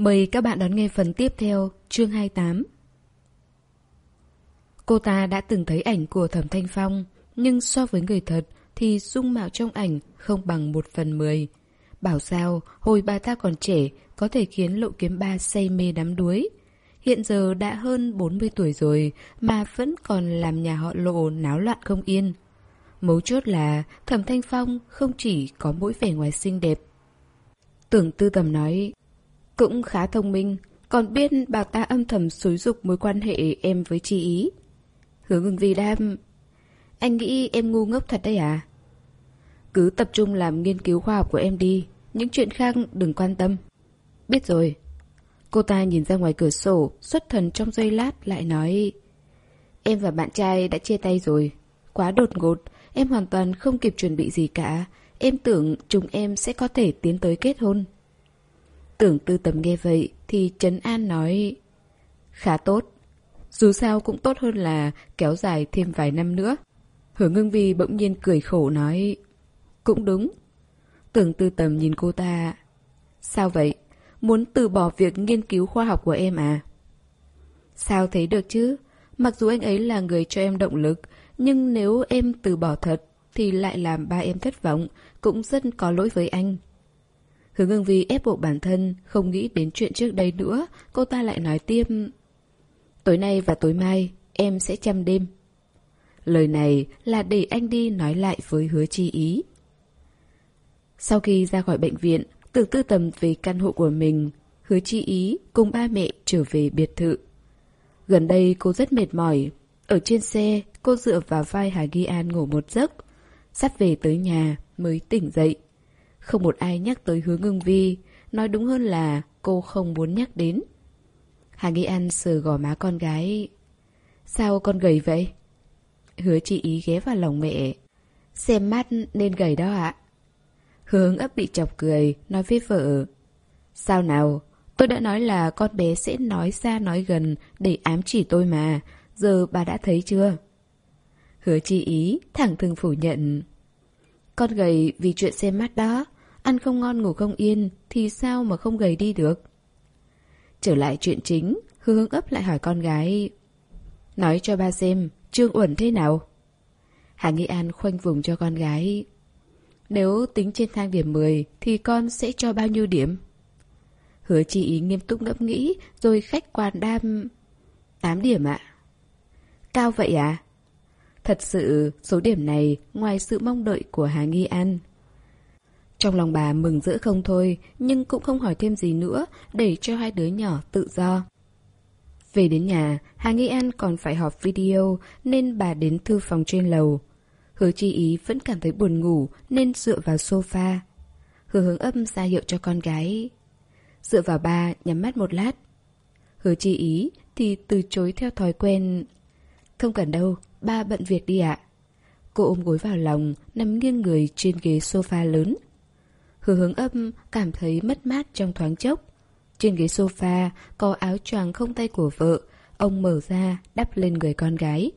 Mời các bạn đón nghe phần tiếp theo, chương 28. Cô ta đã từng thấy ảnh của Thẩm Thanh Phong, nhưng so với người thật thì dung mạo trong ảnh không bằng một phần mười. Bảo sao, hồi bà ta còn trẻ, có thể khiến lộ kiếm ba say mê đắm đuối. Hiện giờ đã hơn 40 tuổi rồi mà vẫn còn làm nhà họ lộ náo loạn không yên. Mấu chốt là Thẩm Thanh Phong không chỉ có mỗi vẻ ngoài xinh đẹp. Tưởng tư tầm nói, cũng khá thông minh, còn biết bà ta âm thầm xúi dục mối quan hệ em với chị ý. Hướng ngừng vi đam, anh nghĩ em ngu ngốc thật đấy à? Cứ tập trung làm nghiên cứu khoa học của em đi, những chuyện khác đừng quan tâm. Biết rồi. Cô ta nhìn ra ngoài cửa sổ, xuất thần trong giây lát lại nói Em và bạn trai đã chia tay rồi. Quá đột ngột, em hoàn toàn không kịp chuẩn bị gì cả. Em tưởng chúng em sẽ có thể tiến tới kết hôn. Tưởng tư tầm nghe vậy thì Trấn An nói Khá tốt. Dù sao cũng tốt hơn là kéo dài thêm vài năm nữa. Hứa ngưng vi bỗng nhiên cười khổ nói Cũng đúng. Tưởng tư tầm nhìn cô ta Sao vậy? Muốn từ bỏ việc nghiên cứu khoa học của em à? Sao thấy được chứ? Mặc dù anh ấy là người cho em động lực, nhưng nếu em từ bỏ thật, thì lại làm ba em thất vọng, cũng rất có lỗi với anh. Hướng ngưng vi ép buộc bản thân, không nghĩ đến chuyện trước đây nữa, cô ta lại nói tiếp. Tối nay và tối mai, em sẽ chăm đêm. Lời này là để anh đi nói lại với hứa chi ý. Sau khi ra khỏi bệnh viện, tự tư tầm về căn hộ của mình, hứa chi ý cùng ba mẹ trở về biệt thự. Gần đây cô rất mệt mỏi. Ở trên xe, cô dựa vào vai Hà Ghi An ngủ một giấc. Sắp về tới nhà mới tỉnh dậy. Không một ai nhắc tới hứa ngưng vi, nói đúng hơn là cô không muốn nhắc đến. Hà Nghi An sờ gò má con gái. Sao con gầy vậy? Hứa chị ý ghé vào lòng mẹ. Xem mắt nên gầy đó ạ. Hướng ấp bị chọc cười, nói với vợ. Sao nào? Tôi đã nói là con bé sẽ nói xa nói gần để ám chỉ tôi mà. Giờ bà đã thấy chưa? Hứa chi ý, thẳng thừng phủ nhận. Con gầy vì chuyện xem mắt đó. Ăn không ngon ngủ không yên thì sao mà không gầy đi được? Trở lại chuyện chính, hướng ấp lại hỏi con gái. Nói cho ba xem, Trương Uẩn thế nào? Hà Nghị An khoanh vùng cho con gái. Nếu tính trên thang điểm 10 thì con sẽ cho bao nhiêu điểm? Hứa chi ý nghiêm túc ngẫm nghĩ rồi khách quan đam... 8 điểm ạ. Cao vậy à? Thật sự, số điểm này ngoài sự mong đợi của Hà Nghi An. Trong lòng bà mừng rỡ không thôi, nhưng cũng không hỏi thêm gì nữa để cho hai đứa nhỏ tự do. Về đến nhà, Hà Nghi An còn phải họp video nên bà đến thư phòng trên lầu. Hứa chi ý vẫn cảm thấy buồn ngủ nên dựa vào sofa. Hứa hướng âm ra hiệu cho con gái. Dựa vào ba, nhắm mắt một lát. Hứa chi ý thì từ chối theo thói quen. Không cần đâu, ba bận việc đi ạ. Cô ôm gối vào lòng, nằm nghiêng người trên ghế sofa lớn. Hứa hướng âm cảm thấy mất mát trong thoáng chốc. Trên ghế sofa có áo choàng không tay của vợ, ông mở ra đắp lên người con gái.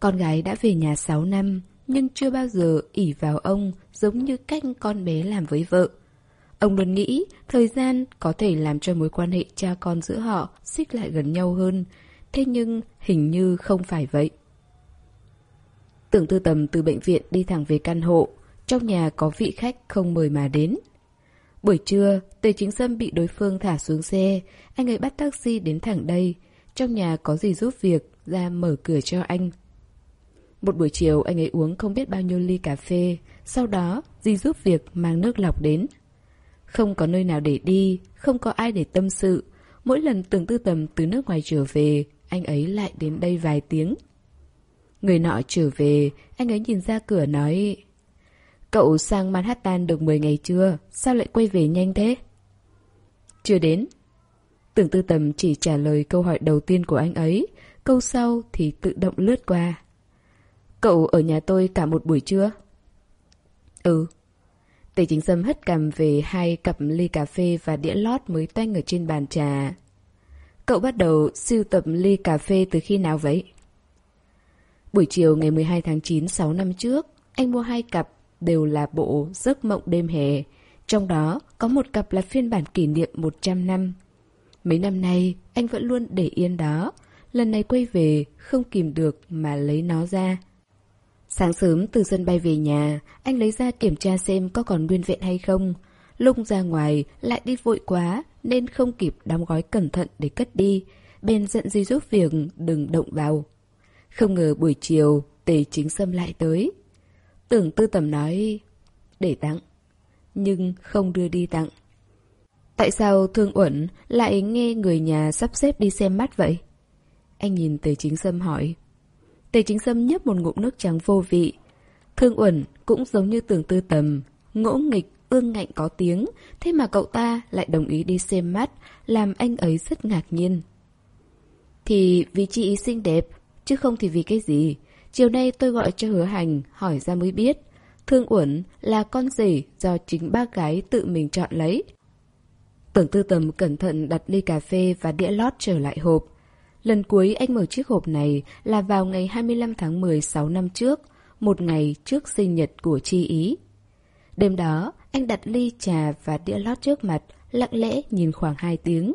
Con gái đã về nhà 6 năm, nhưng chưa bao giờ ỉ vào ông giống như cách con bé làm với vợ. Ông luôn nghĩ thời gian có thể làm cho mối quan hệ cha con giữa họ xích lại gần nhau hơn, thế nhưng hình như không phải vậy. Tưởng tư tầm từ bệnh viện đi thẳng về căn hộ, trong nhà có vị khách không mời mà đến. Buổi trưa, Tề Chính Sâm bị đối phương thả xuống xe, anh ấy bắt taxi đến thẳng đây. Trong nhà có gì giúp việc, ra mở cửa cho anh. Một buổi chiều anh ấy uống không biết bao nhiêu ly cà phê, sau đó Di giúp việc mang nước lọc đến. Không có nơi nào để đi, không có ai để tâm sự. Mỗi lần tưởng tư tầm từ nước ngoài trở về, anh ấy lại đến đây vài tiếng. Người nọ trở về, anh ấy nhìn ra cửa nói Cậu sang Manhattan được 10 ngày chưa? Sao lại quay về nhanh thế? Chưa đến. Tưởng tư tầm chỉ trả lời câu hỏi đầu tiên của anh ấy, câu sau thì tự động lướt qua. Cậu ở nhà tôi cả một buổi trưa? Ừ. Tề chính sâm hất cằm về hai cặp ly cà phê và đĩa lót mới toanh ở trên bàn trà. Cậu bắt đầu siêu tập ly cà phê từ khi nào vậy? Buổi chiều ngày 12 tháng 9 6 năm trước, anh mua hai cặp đều là bộ giấc mộng đêm hè. Trong đó có một cặp là phiên bản kỷ niệm 100 năm. Mấy năm nay, anh vẫn luôn để yên đó. Lần này quay về, không kìm được mà lấy nó ra. Sáng sớm từ sân bay về nhà, anh lấy ra kiểm tra xem có còn nguyên vẹn hay không. Lúc ra ngoài, lại đi vội quá, nên không kịp đóng gói cẩn thận để cất đi. Bên giận gì giúp việc, đừng động vào. Không ngờ buổi chiều, tề chính xâm lại tới. Tưởng tư tầm nói, để tặng. Nhưng không đưa đi tặng. Tại sao Thương Uẩn lại nghe người nhà sắp xếp đi xem mắt vậy? Anh nhìn Tề Chính Sâm hỏi. Tề Chính Sâm nhấp một ngụm nước trắng vô vị. Thương Uẩn cũng giống như tưởng tư tầm, ngỗ nghịch, ương ngạnh có tiếng, thế mà cậu ta lại đồng ý đi xem mắt, làm anh ấy rất ngạc nhiên. Thì vì chị ý xinh đẹp, chứ không thì vì cái gì. Chiều nay tôi gọi cho hứa hành, hỏi ra mới biết. Thương Uẩn là con rể do chính ba gái tự mình chọn lấy. Tưởng tư tầm cẩn thận đặt ly cà phê và đĩa lót trở lại hộp. Lần cuối anh mở chiếc hộp này là vào ngày 25 tháng 10 6 năm trước, một ngày trước sinh nhật của Chi Ý. Đêm đó, anh đặt ly trà và đĩa lót trước mặt, lặng lẽ nhìn khoảng 2 tiếng.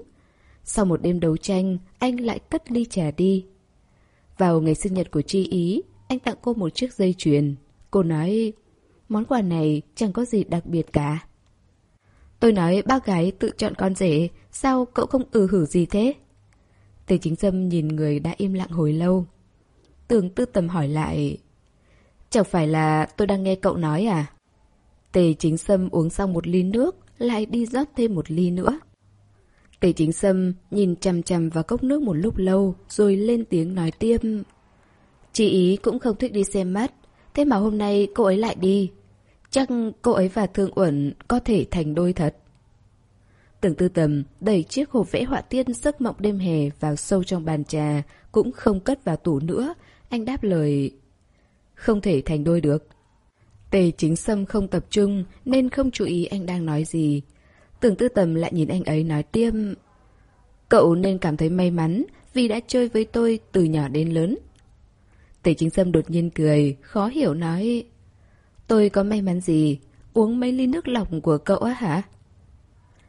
Sau một đêm đấu tranh, anh lại cất ly trà đi. Vào ngày sinh nhật của Chi Ý, anh tặng cô một chiếc dây chuyền. Cô nói, món quà này chẳng có gì đặc biệt cả. Tôi nói bác gái tự chọn con rể, sao cậu không ừ hử gì thế? Tề chính dâm nhìn người đã im lặng hồi lâu. Tường tư tầm hỏi lại, chẳng phải là tôi đang nghe cậu nói à? Tề chính sâm uống xong một ly nước, lại đi rót thêm một ly nữa. Tề chính sâm nhìn chằm chằm vào cốc nước một lúc lâu, rồi lên tiếng nói tiêm. Chị ý cũng không thích đi xem mắt, thế mà hôm nay cô ấy lại đi. Chắc cô ấy và Thương Uẩn có thể thành đôi thật. Tưởng tư tầm đẩy chiếc hộp vẽ họa tiên giấc mộng đêm hè vào sâu trong bàn trà, cũng không cất vào tủ nữa. Anh đáp lời... Không thể thành đôi được. Tề chính sâm không tập trung nên không chú ý anh đang nói gì. Tưởng tư tầm lại nhìn anh ấy nói tiêm. Cậu nên cảm thấy may mắn vì đã chơi với tôi từ nhỏ đến lớn. Tề chính sâm đột nhiên cười, khó hiểu nói. Tôi có may mắn gì? Uống mấy ly nước lọc của cậu á hả?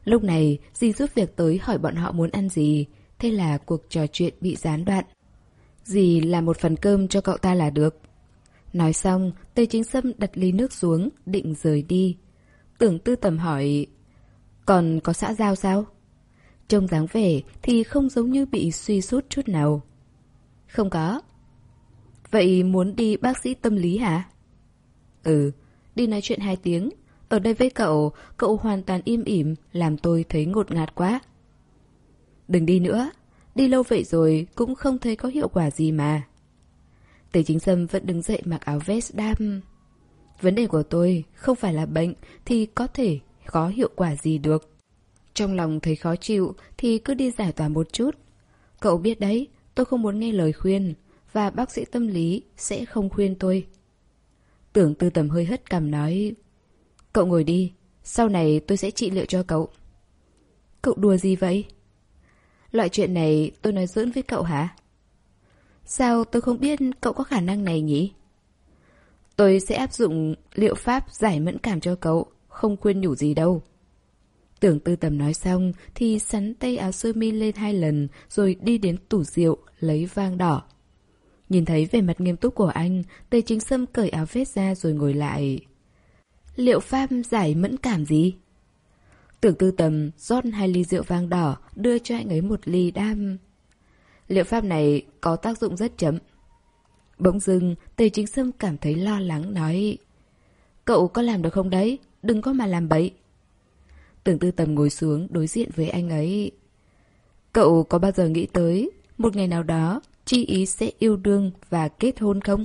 Lúc này, dì giúp việc tới hỏi bọn họ muốn ăn gì. Thế là cuộc trò chuyện bị gián đoạn. Dì làm một phần cơm cho cậu ta là được. Nói xong, Tề Chính Sâm đặt ly nước xuống, định rời đi. Tưởng tư tầm hỏi, còn có xã giao sao? Trông dáng vẻ thì không giống như bị suy sút chút nào. Không có. Vậy muốn đi bác sĩ tâm lý hả? Ừ, đi nói chuyện hai tiếng. Ở đây với cậu, cậu hoàn toàn im ỉm, làm tôi thấy ngột ngạt quá. Đừng đi nữa, đi lâu vậy rồi cũng không thấy có hiệu quả gì mà. Tề chính sâm vẫn đứng dậy mặc áo vest đam. Vấn đề của tôi không phải là bệnh thì có thể có hiệu quả gì được. Trong lòng thấy khó chịu thì cứ đi giải tỏa một chút. Cậu biết đấy, tôi không muốn nghe lời khuyên và bác sĩ tâm lý sẽ không khuyên tôi. Tưởng tư tầm hơi hất cằm nói Cậu ngồi đi, sau này tôi sẽ trị liệu cho cậu. Cậu đùa gì vậy? Loại chuyện này tôi nói giỡn với cậu hả? Sao tôi không biết cậu có khả năng này nhỉ? Tôi sẽ áp dụng liệu pháp giải mẫn cảm cho cậu, không khuyên nhủ gì đâu. Tưởng tư tầm nói xong thì sắn tay áo sơ mi lên hai lần rồi đi đến tủ rượu lấy vang đỏ. Nhìn thấy vẻ mặt nghiêm túc của anh, Tề Chính Sâm cởi áo vest ra rồi ngồi lại. Liệu pháp giải mẫn cảm gì? Tưởng tư tầm rót hai ly rượu vang đỏ, đưa cho anh ấy một ly đam. Liệu pháp này có tác dụng rất chậm. Bỗng dưng, Tề Chính Sâm cảm thấy lo lắng nói Cậu có làm được không đấy? Đừng có mà làm bậy. Tưởng tư tầm ngồi xuống đối diện với anh ấy. Cậu có bao giờ nghĩ tới một ngày nào đó Chi ý sẽ yêu đương và kết hôn không?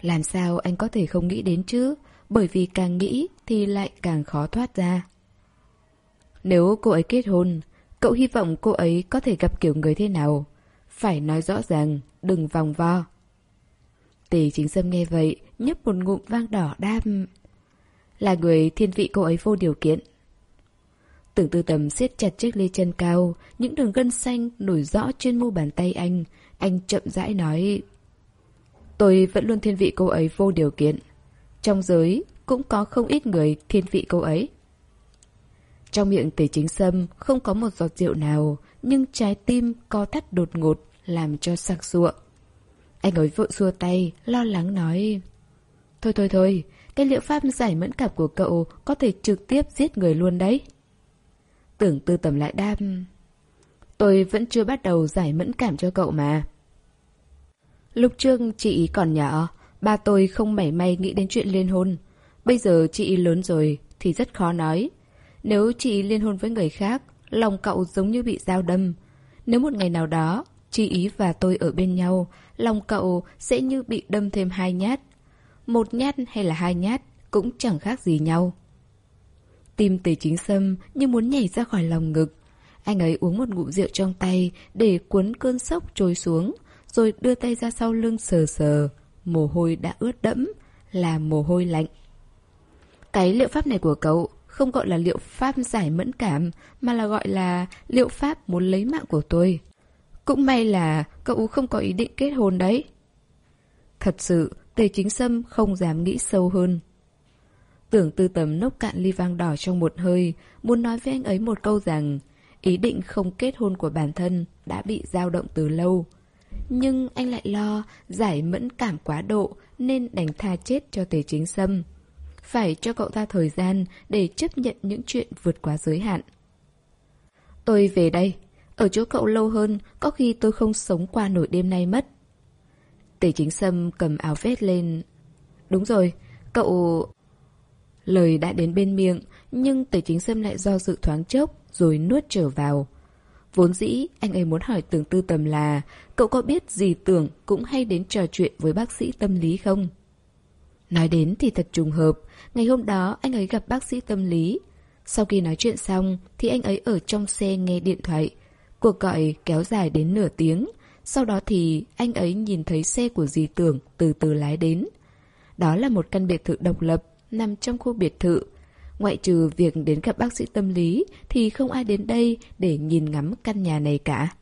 Làm sao anh có thể không nghĩ đến chứ? Bởi vì càng nghĩ thì lại càng khó thoát ra. Nếu cô ấy kết hôn, cậu hy vọng cô ấy có thể gặp kiểu người thế nào? Phải nói rõ ràng, đừng vòng vo. Tề chính sâm nghe vậy, nhấp một ngụm vang đỏ đam. Là người thiên vị cô ấy vô điều kiện. Tưởng tư tầm siết chặt chiếc ly chân cao, những đường gân xanh nổi rõ trên mu bàn tay anh. Anh chậm rãi nói. Tôi vẫn luôn thiên vị cô ấy vô điều kiện. Trong giới, cũng có không ít người thiên vị cô ấy. Trong miệng tề chính sâm không có một giọt rượu nào, nhưng trái tim co thắt đột ngột, làm cho sặc sụa. Anh ấy vội xua tay, lo lắng nói. Thôi thôi thôi, cái liệu pháp giải mẫn cảm của cậu có thể trực tiếp giết người luôn đấy. Tưởng tư tầm lại đam. Tôi vẫn chưa bắt đầu giải mẫn cảm cho cậu mà. Lúc trước chị còn nhỏ, ba tôi không mảy may nghĩ đến chuyện liên hôn. Bây giờ chị lớn rồi thì rất khó nói. Nếu chị liên hôn với người khác, lòng cậu giống như bị dao đâm. Nếu một ngày nào đó, chị ý và tôi ở bên nhau, lòng cậu sẽ như bị đâm thêm hai nhát. Một nhát hay là hai nhát cũng chẳng khác gì nhau. Tim tề chính sâm như muốn nhảy ra khỏi lòng ngực. Anh ấy uống một ngụm rượu trong tay để cuốn cơn sốc trôi xuống, rồi đưa tay ra sau lưng sờ sờ. Mồ hôi đã ướt đẫm, là mồ hôi lạnh. Cái liệu pháp này của cậu không gọi là liệu pháp giải mẫn cảm, mà là gọi là liệu pháp muốn lấy mạng của tôi. Cũng may là cậu không có ý định kết hôn đấy. Thật sự, Tề Chính Sâm không dám nghĩ sâu hơn. Tưởng tư tầm nốc cạn ly vang đỏ trong một hơi, muốn nói với anh ấy một câu rằng ý định không kết hôn của bản thân đã bị dao động từ lâu. Nhưng anh lại lo giải mẫn cảm quá độ nên đành tha chết cho Tề Chính Sâm. Phải cho cậu ta thời gian để chấp nhận những chuyện vượt quá giới hạn. Tôi về đây. Ở chỗ cậu lâu hơn, có khi tôi không sống qua nổi đêm nay mất. Tề chính sâm cầm áo vest lên. Đúng rồi, cậu... Lời đã đến bên miệng, nhưng tề chính sâm lại do dự thoáng chốc, rồi nuốt trở vào. Vốn dĩ, anh ấy muốn hỏi tưởng tư tầm là cậu có biết gì tưởng cũng hay đến trò chuyện với bác sĩ tâm lý không? Nói đến thì thật trùng hợp, ngày hôm đó anh ấy gặp bác sĩ tâm lý. Sau khi nói chuyện xong thì anh ấy ở trong xe nghe điện thoại. Cuộc gọi kéo dài đến nửa tiếng, sau đó thì anh ấy nhìn thấy xe của dì tưởng từ từ lái đến. Đó là một căn biệt thự độc lập nằm trong khu biệt thự. Ngoại trừ việc đến gặp bác sĩ tâm lý thì không ai đến đây để nhìn ngắm căn nhà này cả.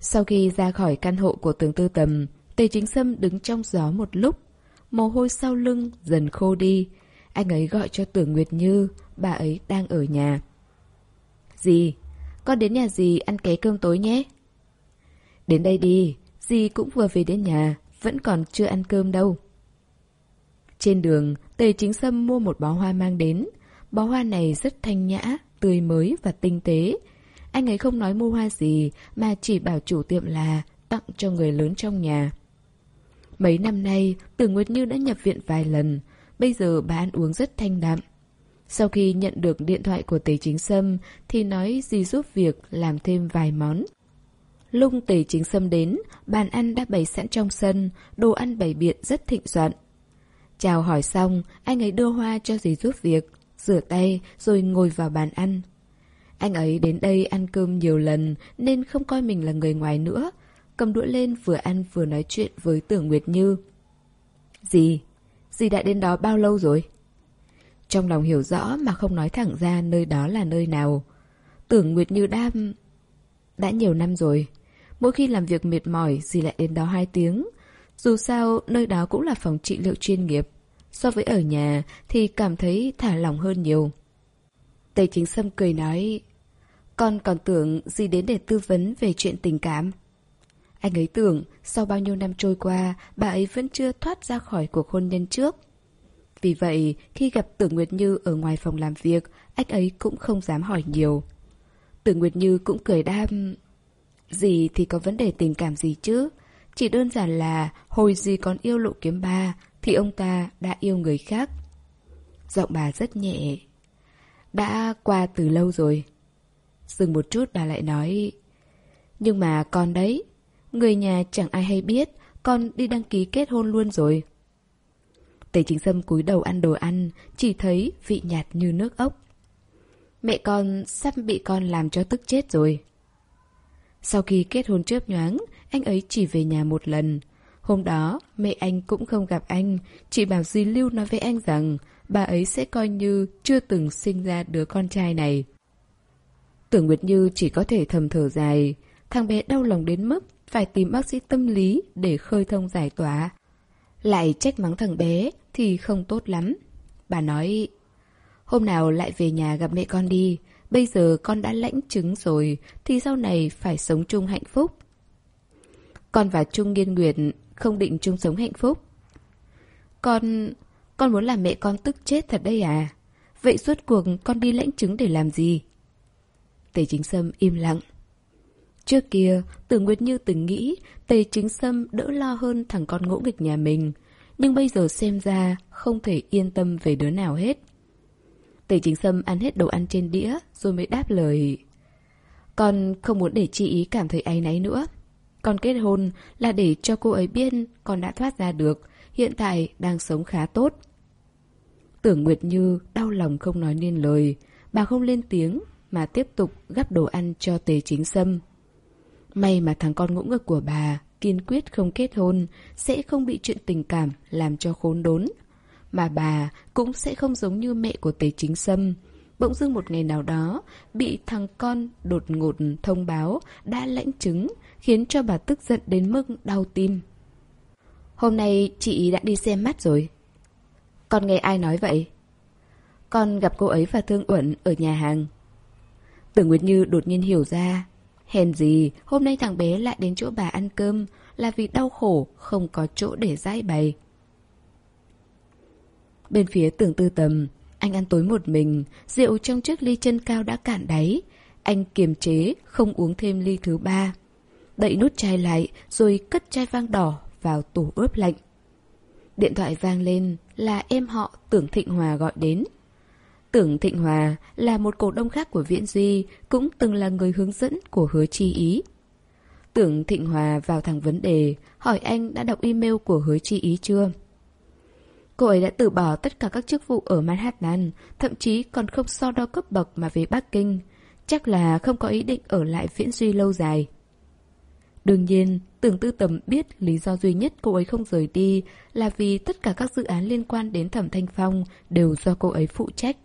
Sau khi ra khỏi căn hộ của tường tư tầm, Tề Chính Sâm đứng trong gió một lúc. Mồ hôi sau lưng dần khô đi. Anh ấy gọi cho Tưởng Nguyệt Như, bà ấy đang ở nhà. Dì, con đến nhà dì ăn ké cơm tối nhé. Đến đây đi, dì cũng vừa về đến nhà, vẫn còn chưa ăn cơm đâu. Trên đường, Tề Chính Sâm mua một bó hoa mang đến. Bó hoa này rất thanh nhã, tươi mới và tinh tế. Anh ấy không nói mua hoa gì, mà chỉ bảo chủ tiệm là tặng cho người lớn trong nhà. Mấy năm nay, Tử Nguyệt Như đã nhập viện vài lần, bây giờ bà ăn uống rất thanh đạm. Sau khi nhận được điện thoại của Tề Chính Sâm thì nói gì giúp việc làm thêm vài món. Lung Tề Chính Sâm đến, bàn ăn đã bày sẵn trong sân, đồ ăn bày biện rất thịnh soạn. Chào hỏi xong, anh ấy đưa hoa cho dì giúp việc, rửa tay rồi ngồi vào bàn ăn. Anh ấy đến đây ăn cơm nhiều lần nên không coi mình là người ngoài nữa. Cầm đũa lên vừa ăn vừa nói chuyện với Tưởng Nguyệt Như. Dì, dì đã đến đó bao lâu rồi? Trong lòng hiểu rõ mà không nói thẳng ra nơi đó là nơi nào. Tưởng Nguyệt Như đam... Đã nhiều năm rồi. Mỗi khi làm việc mệt mỏi, dì lại đến đó hai tiếng. Dù sao, nơi đó cũng là phòng trị liệu chuyên nghiệp. So với ở nhà thì cảm thấy thả lỏng hơn nhiều. Tây Chính Sâm cười nói, con còn tưởng gì đến để tư vấn về chuyện tình cảm. Anh ấy tưởng sau bao nhiêu năm trôi qua, bà ấy vẫn chưa thoát ra khỏi cuộc hôn nhân trước. Vì vậy, khi gặp Tưởng Nguyệt Như ở ngoài phòng làm việc, anh ấy cũng không dám hỏi nhiều. Tưởng Nguyệt Như cũng cười đam... Gì thì có vấn đề tình cảm gì chứ? Chỉ đơn giản là hồi gì còn yêu lộ kiếm ba thì ông ta đã yêu người khác. Giọng bà rất nhẹ. Đã qua từ lâu rồi. Dừng một chút bà lại nói Nhưng mà con đấy, Người nhà chẳng ai hay biết, Con đi đăng ký kết hôn luôn rồi Tề chính sâm cúi đầu ăn đồ ăn, Chỉ thấy vị nhạt như nước ốc Mẹ con sắp bị con làm cho tức chết rồi sau khi kết hôn chớp nhoáng Anh ấy chỉ về nhà một lần. Hôm đó mẹ anh cũng không gặp anh Chỉ bảo di Lưu nói với anh rằng Bà ấy sẽ coi như chưa từng sinh ra đứa con trai này. Tưởng Nguyệt Như chỉ có thể thầm thở dài Thằng bé đau lòng đến mức Phải tìm bác sĩ tâm lý để khơi thông giải tỏa. Lại trách mắng thằng bé thì không tốt lắm. Bà nói, hôm nào lại về nhà gặp mẹ con đi, bây giờ con đã lãnh chứng rồi, thì sau này phải sống chung hạnh phúc. Con và Trung Nghiên nguyện không định chung sống hạnh phúc. Con... con muốn làm mẹ con tức chết thật đây à? Vậy suốt cuộc con đi lãnh chứng để làm gì? Tề chính sâm im lặng. Trước kia, Tưởng Nguyệt Như từng nghĩ Tề chính sâm đỡ lo hơn thằng con ngỗ nghịch nhà mình. Nhưng bây giờ xem ra không thể yên tâm về đứa nào hết. Tề chính sâm ăn hết đồ ăn trên đĩa rồi mới đáp lời. Con không muốn để chị ý cảm thấy áy náy nữa. Con kết hôn là để cho cô ấy biết con đã thoát ra được, hiện tại đang sống khá tốt. Tưởng Nguyệt Như đau lòng không nói nên lời, bà không lên tiếng mà tiếp tục gắp đồ ăn cho Tề Chính Sâm. May mà thằng con ngỗ ngực của bà kiên quyết không kết hôn, sẽ không bị chuyện tình cảm làm cho khốn đốn. Mà bà cũng sẽ không giống như mẹ của Tề Chính Sâm. Bỗng dưng một ngày nào đó, bị thằng con đột ngột thông báo đã lãnh chứng, khiến cho bà tức giận đến mức đau tim. Hôm nay chị đã đi xem mắt rồi. Con nghe ai nói vậy? Con gặp cô ấy và Thương Uẩn ở nhà hàng. Tưởng Nguyệt Như đột nhiên hiểu ra. Hèn gì, hôm nay thằng bé lại đến chỗ bà ăn cơm là vì đau khổ, không có chỗ để giải bày. Bên phía tưởng tư tầm, anh ăn tối một mình, rượu trong chiếc ly chân cao đã cạn đáy. Anh kiềm chế, không uống thêm ly thứ ba. Đậy nút chai lại, rồi cất chai vang đỏ vào tủ ướp lạnh. Điện thoại vang lên là em họ Tưởng Thịnh Hòa gọi đến. Tưởng Thịnh Hòa là một cổ đông khác của Viễn Duy, cũng từng là người hướng dẫn của hứa chi ý. Tưởng Thịnh Hòa vào thẳng vấn đề, hỏi anh đã đọc email của hứa chi ý chưa? Cô ấy đã từ bỏ tất cả các chức vụ ở Manhattan, thậm chí còn không so đo cấp bậc mà về Bắc Kinh. Chắc là không có ý định ở lại Viễn Duy lâu dài. Đương nhiên, tưởng tư tầm biết lý do duy nhất cô ấy không rời đi là vì tất cả các dự án liên quan đến thẩm thanh phong đều do cô ấy phụ trách.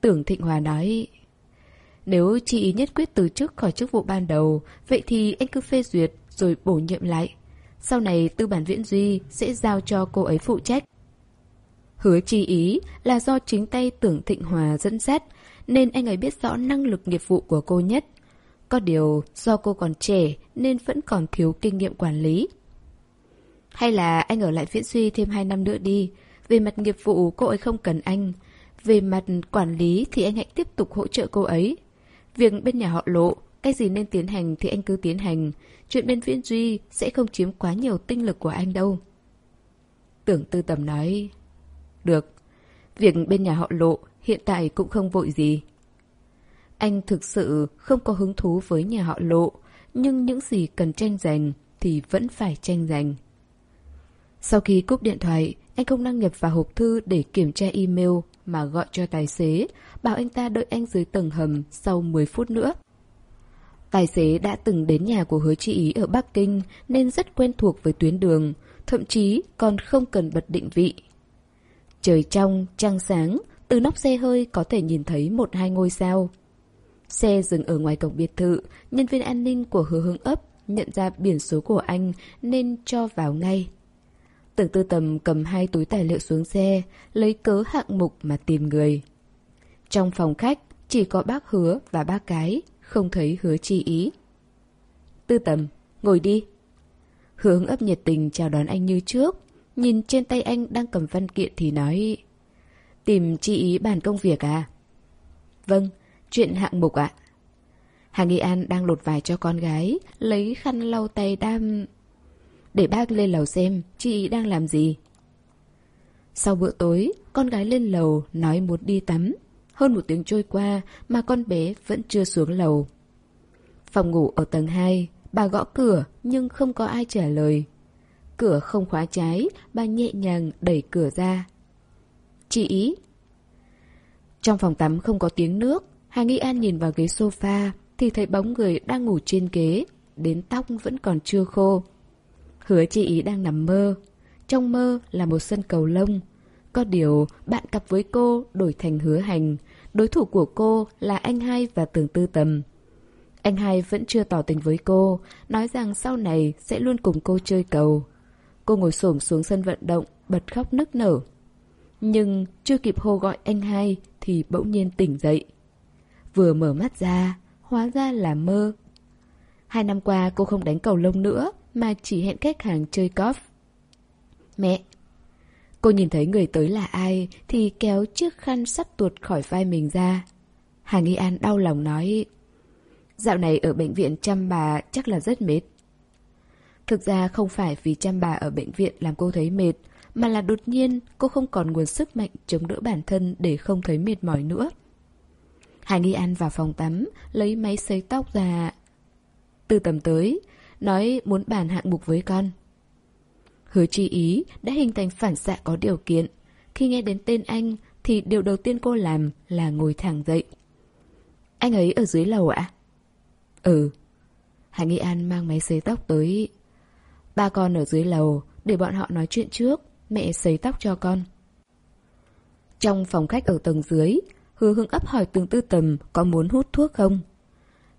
Tưởng Thịnh Hòa nói, nếu chị nhất quyết từ chức khỏi chức vụ ban đầu, vậy thì anh cứ phê duyệt rồi bổ nhiệm lại. Sau này tư bản viễn duy sẽ giao cho cô ấy phụ trách. Hứa chi ý là do chính tay tưởng Thịnh Hòa dẫn dắt, nên anh ấy biết rõ năng lực nghiệp vụ của cô nhất. Có điều do cô còn trẻ nên vẫn còn thiếu kinh nghiệm quản lý. Hay là anh ở lại Viễn Duy thêm 2 năm nữa đi. Về mặt nghiệp vụ cô ấy không cần anh. Về mặt quản lý thì anh hãy tiếp tục hỗ trợ cô ấy. Việc bên nhà họ lộ, cái gì nên tiến hành thì anh cứ tiến hành. Chuyện bên Viễn Duy sẽ không chiếm quá nhiều tinh lực của anh đâu. Tưởng tư tầm nói... Được. Việc bên nhà họ lộ hiện tại cũng không vội gì. Anh thực sự không có hứng thú với nhà họ lộ, nhưng những gì cần tranh giành thì vẫn phải tranh giành. Sau khi cúp điện thoại, anh không đăng nhập vào hộp thư để kiểm tra email mà gọi cho tài xế, bảo anh ta đợi anh dưới tầng hầm sau 10 phút nữa. Tài xế đã từng đến nhà của hứa chị ý ở Bắc Kinh nên rất quen thuộc với tuyến đường, thậm chí còn không cần bật định vị. Trời trong, trăng sáng, từ nóc xe hơi có thể nhìn thấy một hai ngôi sao. Xe dừng ở ngoài cổng biệt thự, nhân viên an ninh của hứa hướng ấp nhận ra biển số của anh nên cho vào ngay. Tưởng tư tầm cầm hai túi tài liệu xuống xe, lấy cớ hạng mục mà tìm người. Trong phòng khách, chỉ có bác hứa và bác cái, không thấy hứa chi ý. Tư tầm, ngồi đi. Hướng ấp nhiệt tình chào đón anh như trước, nhìn trên tay anh đang cầm văn kiện thì nói Tìm chi ý bàn công việc à? Vâng, chuyện hạng mục ạ. Hà Nghi An đang lột vải cho con gái, lấy khăn lau tay đam... Để bác lên lầu xem, chị đang làm gì? Sau bữa tối, con gái lên lầu nói muốn đi tắm. Hơn một tiếng trôi qua mà con bé vẫn chưa xuống lầu. Phòng ngủ ở tầng 2, bà gõ cửa nhưng không có ai trả lời. Cửa không khóa trái, bà nhẹ nhàng đẩy cửa ra. Chị ý. Trong phòng tắm không có tiếng nước, Hà Nghi An nhìn vào ghế sofa thì thấy bóng người đang ngủ trên ghế, đến tóc vẫn còn chưa khô. Hứa chị ý đang nằm mơ. Trong mơ là một sân cầu lông. Có điều, bạn cặp với cô đổi thành hứa hành. Đối thủ của cô là anh hai và tường tư tầm. Anh hai vẫn chưa tỏ tình với cô, nói rằng sau này sẽ luôn cùng cô chơi cầu. Cô ngồi xổm xuống sân vận động, bật khóc nức nở. Nhưng chưa kịp hô gọi anh hai thì bỗng nhiên tỉnh dậy. Vừa mở mắt ra, hóa ra là mơ. Hai năm qua cô không đánh cầu lông nữa mà chỉ hẹn khách hàng chơi golf. Mẹ! Cô nhìn thấy người tới là ai thì kéo chiếc khăn sắp tuột khỏi vai mình ra. Hà Nghi An đau lòng nói Dạo này ở bệnh viện chăm bà chắc là rất mệt. Thực ra không phải vì chăm bà ở bệnh viện làm cô thấy mệt, mà là đột nhiên cô không còn nguồn sức mạnh chống đỡ bản thân để không thấy mệt mỏi nữa. Hà Nghi An vào phòng tắm, lấy máy sấy tóc ra. Từ tầm tới, nói muốn bàn hạng mục với con. Hứa chi ý đã hình thành phản xạ có điều kiện. Khi nghe đến tên anh thì điều đầu tiên cô làm là ngồi thẳng dậy. Anh ấy ở dưới lầu ạ? Ừ. Hà Nghi An mang máy sấy tóc tới. Ba con ở dưới lầu, để bọn họ nói chuyện trước, mẹ sấy tóc cho con. Trong phòng khách ở tầng dưới, Hứa hưng ấp hỏi từng tư tầm có muốn hút thuốc không?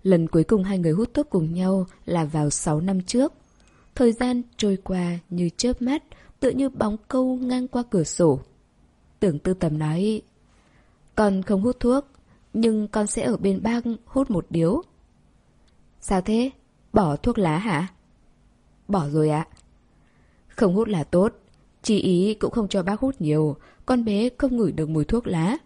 Lần cuối cùng hai người hút thuốc cùng nhau là vào 6 năm trước. Thời gian trôi qua như chớp mắt, tựa như bóng câu ngang qua cửa sổ. Tưởng tư tầm nói, con không hút thuốc, nhưng con sẽ ở bên bang hút một điếu. Sao thế? Bỏ thuốc lá hả? Bỏ rồi ạ. Không hút là tốt. Chị ý cũng không cho bác hút nhiều, con bé không ngửi được mùi thuốc lá.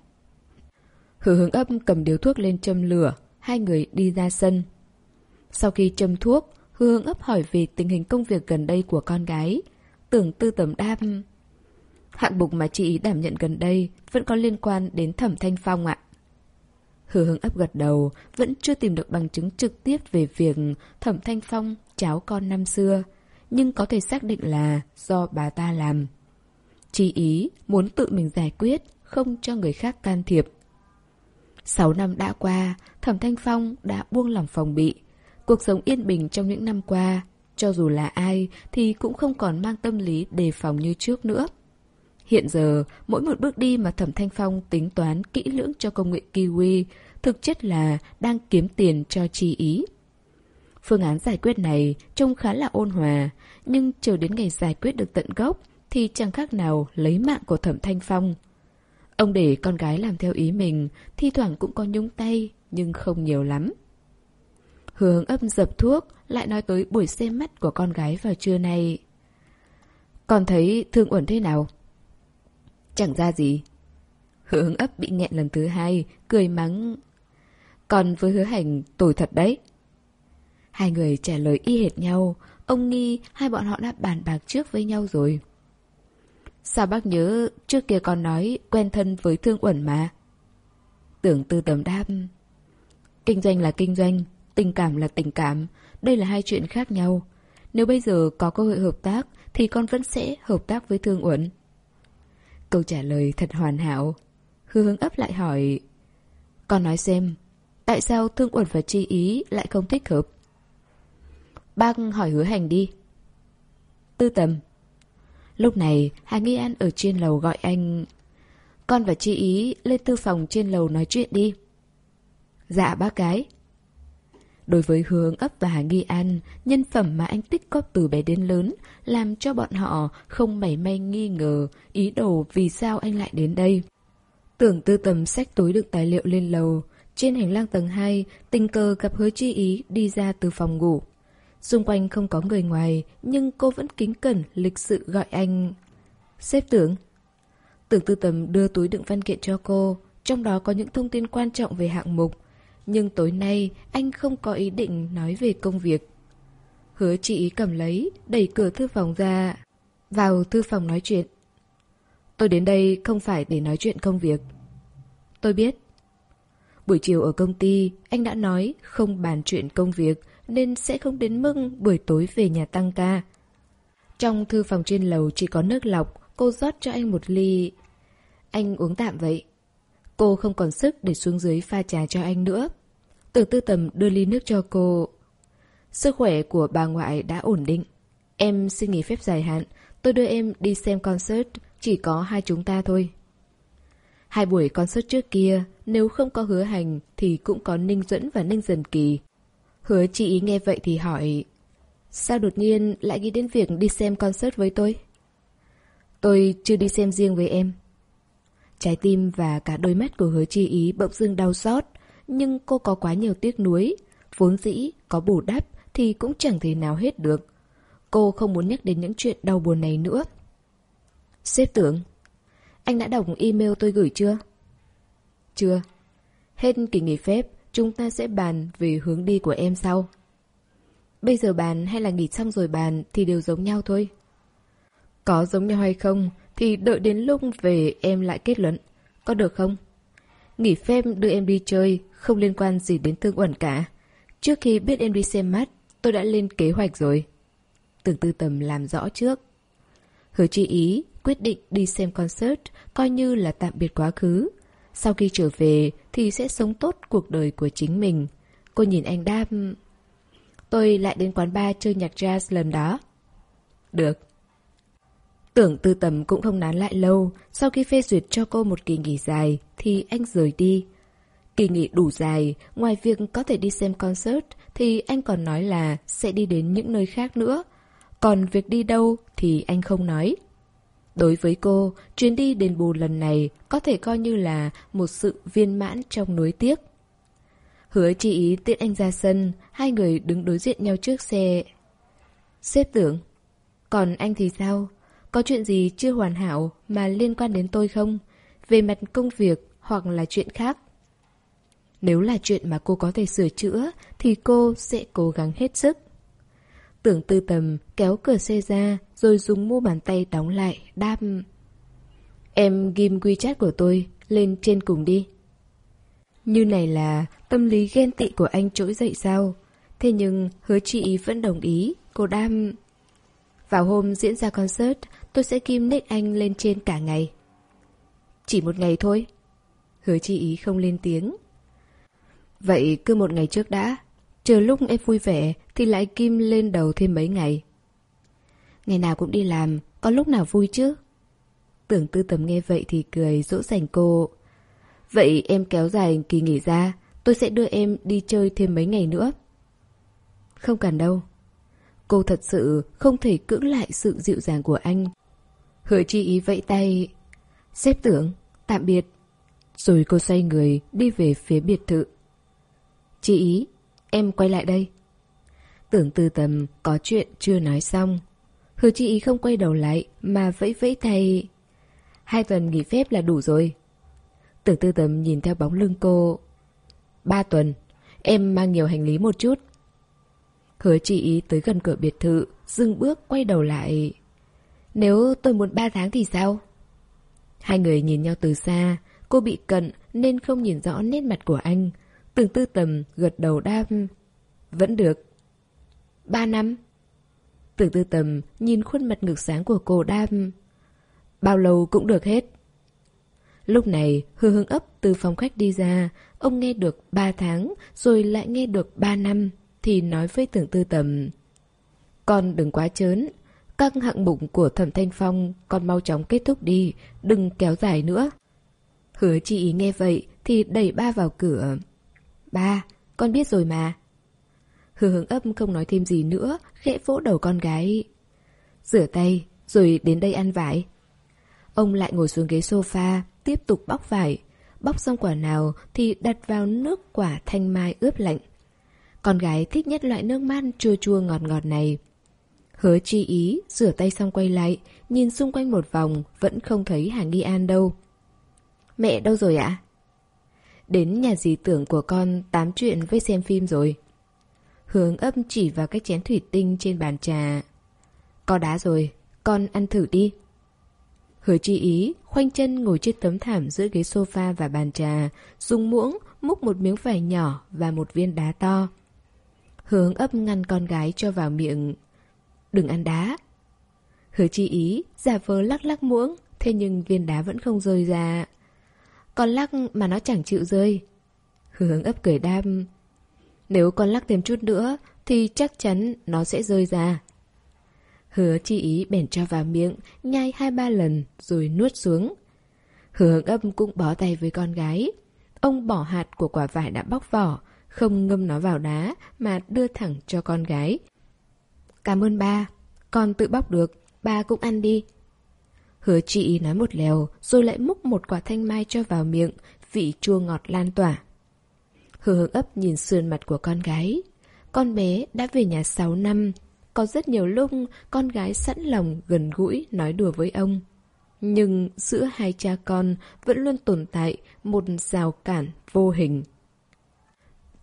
Hứa hướng ấp cầm điếu thuốc lên châm lửa, hai người đi ra sân. Sau khi châm thuốc, hứa hướng ấp hỏi về tình hình công việc gần đây của con gái. Tưởng tư tầm đam... Hạng mục mà chị ý đảm nhận gần đây vẫn có liên quan đến thẩm thanh phong ạ. Hứa hướng ấp gật đầu, vẫn chưa tìm được bằng chứng trực tiếp về việc thẩm thanh phong cháu con năm xưa, nhưng có thể xác định là do bà ta làm. Chỉ ý muốn tự mình giải quyết, không cho người khác can thiệp. Sáu năm đã qua, Thẩm Thanh Phong đã buông lòng phòng bị. Cuộc sống yên bình trong những năm qua, cho dù là ai thì cũng không còn mang tâm lý đề phòng như trước nữa. Hiện giờ, mỗi một bước đi mà Thẩm Thanh Phong tính toán kỹ lưỡng cho công nghệ Kiwi thực chất là đang kiếm tiền cho chi ý. Phương án giải quyết này trông khá là ôn hòa, nhưng chờ đến ngày giải quyết được tận gốc thì chẳng khác nào lấy mạng của Thẩm Thanh Phong. Ông để con gái làm theo ý mình, thi thoảng cũng có nhúng tay, nhưng không nhiều lắm. Hướng âm dập thuốc, lại nói tới buổi xem mắt của con gái vào trưa nay. Con thấy Thương Uẩn thế nào? Chẳng ra gì. Hướng ấp bị nghẹn lần thứ hai, cười mắng. Còn với hứa hành, tồi thật đấy. Hai người trả lời y hệt nhau, ông nghi hai bọn họ đã bàn bạc trước với nhau rồi. Sao bác nhớ trước kia con nói quen thân với Thương Uẩn mà? Tưởng tư tầm đáp. Kinh doanh là kinh doanh, tình cảm là tình cảm, đây là hai chuyện khác nhau. Nếu bây giờ có cơ hội hợp tác thì con vẫn sẽ hợp tác với Thương Uẩn. Câu trả lời thật hoàn hảo. Hư hướng ấp lại hỏi Con nói xem Tại sao Thương Uẩn và Chi Ý lại không thích hợp? Bác hỏi hứa hành đi Tư tầm Lúc này Hà Nghi An ở trên lầu gọi anh Con và Chi Ý lên tư phòng trên lầu nói chuyện đi Dạ bác gái Đối với Hương ấp và Hà Nghi An, nhân phẩm mà anh tích góp từ bé đến lớn làm cho bọn họ không mảy may nghi ngờ ý đồ vì sao anh lại đến đây. Tưởng tư tầm xách túi đựng tài liệu lên lầu. Trên hành lang tầng 2, tình cờ gặp hứa chi ý đi ra từ phòng ngủ. Xung quanh không có người ngoài, nhưng cô vẫn kính cẩn, lịch sự gọi anh. Xếp tưởng. Tưởng tư tầm đưa túi đựng văn kiện cho cô, trong đó có những thông tin quan trọng về hạng mục. Nhưng tối nay, anh không có ý định nói về công việc. Hứa chị cầm lấy, đẩy cửa thư phòng ra. Vào thư phòng nói chuyện. Tôi đến đây không phải để nói chuyện công việc. Tôi biết. Buổi chiều ở công ty, anh đã nói không bàn chuyện công việc nên sẽ không đến mức buổi tối về nhà tăng ca. Trong thư phòng trên lầu chỉ có nước lọc, cô rót cho anh một ly. Anh uống tạm vậy. Cô không còn sức để xuống dưới pha trà cho anh nữa. Tưởng tư tầm đưa ly nước cho cô. Sức khỏe của bà ngoại đã ổn định. Em xin nghỉ phép dài hạn. Tôi đưa em đi xem concert. Chỉ có hai chúng ta thôi. Hai buổi concert trước kia, nếu không có hứa hành thì cũng có Ninh Duẫn và Ninh Dần Kỳ. Hứa chị ý nghe vậy thì hỏi Sao đột nhiên lại nghĩ đến việc đi xem concert với tôi? Tôi chưa đi xem riêng với em. Trái tim và cả đôi mắt của hứa chi ý bỗng dưng đau xót, nhưng cô có quá nhiều tiếc nuối. Vốn dĩ, có bù đắp thì cũng chẳng thể nào hết được. Cô không muốn nhắc đến những chuyện đau buồn này nữa. Sếp tưởng, anh đã đọc email tôi gửi chưa? Chưa. Hết kỳ nghỉ phép, chúng ta sẽ bàn về hướng đi của em sau. Bây giờ bàn hay là nghỉ xong rồi bàn thì đều giống nhau thôi. Có giống nhau hay không thì đợi đến lúc về em lại kết luận. Có được không? Nghỉ phép đưa em đi chơi, không liên quan gì đến Tương Uẩn cả. Trước khi biết em đi xem mắt, tôi đã lên kế hoạch rồi. Tưởng tư tầm làm rõ trước. Hứa chi ý, quyết định đi xem concert, coi như là tạm biệt quá khứ. Sau khi trở về thì sẽ sống tốt cuộc đời của chính mình. Cô nhìn anh đáp... Tôi lại đến quán bar chơi nhạc jazz lần đó. Được. Tưởng tư tầm cũng không nán lại lâu, sau khi phê duyệt cho cô một kỳ nghỉ dài thì anh rời đi. Kỳ nghỉ đủ dài, ngoài việc có thể đi xem concert thì anh còn nói là sẽ đi đến những nơi khác nữa. Còn việc đi đâu thì anh không nói. Đối với cô, chuyến đi đền bù lần này có thể coi như là một sự viên mãn trong nối tiếc. Hứa chị ý tiện anh ra sân, hai người đứng đối diện nhau trước xe. Xếp tưởng, còn anh thì sao? Có chuyện gì chưa hoàn hảo mà liên quan đến tôi không? Về mặt công việc hoặc là chuyện khác? Nếu là chuyện mà cô có thể sửa chữa thì cô sẽ cố gắng hết sức. Tưởng tư tầm kéo cửa xe ra rồi dùng mu bàn tay đóng lại, đáp. Em ghim WeChat của tôi lên trên cùng đi. Như này là tâm lý ghen tị của anh trỗi dậy sao? Thế nhưng hứa chị vẫn đồng ý, cô đam... Vào hôm diễn ra concert, tôi sẽ kim nick anh lên trên cả ngày. Chỉ một ngày thôi. Hứa chị ý không lên tiếng. Vậy cứ một ngày trước đã. Chờ lúc em vui vẻ thì lại kim lên đầu thêm mấy ngày. Ngày nào cũng đi làm, có lúc nào vui chứ? Tưởng tư tầm nghe vậy thì cười dỗ dành cô. Vậy em kéo dài kỳ nghỉ ra, tôi sẽ đưa em đi chơi thêm mấy ngày nữa. Không cần đâu. Cô thật sự không thể cưỡng lại sự dịu dàng của anh. Hứa chi ý vẫy tay. Xếp tưởng, tạm biệt. Rồi cô xoay người đi về phía biệt thự. Chị ý, em quay lại đây. Tưởng tư tầm có chuyện chưa nói xong. Hứa chi ý không quay đầu lại mà vẫy vẫy tay. Hai tuần nghỉ phép là đủ rồi. Tưởng tư tầm nhìn theo bóng lưng cô. Ba tuần, em mang nhiều hành lý một chút. Hứa chi ý tới gần cửa biệt thự, dừng bước quay đầu lại. Nếu tôi muốn ba tháng thì sao? Hai người nhìn nhau từ xa, cô bị cận nên không nhìn rõ nét mặt của anh. Tưởng tư tầm gật đầu đáp. Vẫn được. Ba năm. Tưởng tư tầm nhìn khuôn mặt ngực sáng của cô đam. Bao lâu cũng được hết. Lúc này, hư hương ấp từ phòng khách đi ra, ông nghe được ba tháng, rồi lại nghe được ba năm, thì nói với tưởng tư tầm. Con đừng quá chớn, các hạng mục của thẩm thanh phong con mau chóng kết thúc đi, đừng kéo dài nữa. Hứa chị nghe vậy thì đẩy ba vào cửa. Ba, con biết rồi mà. Hương hướng ấp không nói thêm gì nữa, khẽ vỗ đầu con gái. Rửa tay, rồi đến đây ăn vải. Ông lại ngồi xuống ghế sofa, tiếp tục bóc vải. Bóc xong quả nào thì đặt vào nước quả thanh mai ướp lạnh. Con gái thích nhất loại nước man chua chua ngọt ngọt này. Hứa chi ý, rửa tay xong quay lại, nhìn xung quanh một vòng, vẫn không thấy Hà Nghi An đâu. Mẹ đâu rồi ạ? Đến nhà dì tưởng của con tám chuyện với xem phim rồi. Hướng ấp chỉ vào cái chén thủy tinh trên bàn trà. Có đá rồi, con ăn thử đi. Hứa chi ý, khoanh chân ngồi trên tấm thảm giữa ghế sofa và bàn trà, dùng muỗng múc một miếng vải nhỏ và một viên đá to. Hướng ấp ngăn con gái cho vào miệng. Đừng ăn đá. Hứa chi ý, giả vờ lắc lắc muỗng, thế nhưng viên đá vẫn không rơi ra. Con lắc mà nó chẳng chịu rơi. Hướng ấp cười đam. Nếu con lắc thêm chút nữa, thì chắc chắn nó sẽ rơi ra. Hứa chi ý bèn cho vào miệng, nhai hai ba lần rồi nuốt xuống. Hứa âm cũng bó tay với con gái. Ông bỏ hạt của quả vải đã bóc vỏ, không ngâm nó vào đá mà đưa thẳng cho con gái. Cảm ơn ba. Con tự bóc được, ba cũng ăn đi. Hứa chị nói một lèo, rồi lại múc một quả thanh mai cho vào miệng, vị chua ngọt lan tỏa. Hứa hướng ấp nhìn sườn mặt của con gái. Con bé đã về nhà 6 năm. Có rất nhiều lúc con gái sẵn lòng gần gũi nói đùa với ông. Nhưng giữa hai cha con vẫn luôn tồn tại một rào cản vô hình.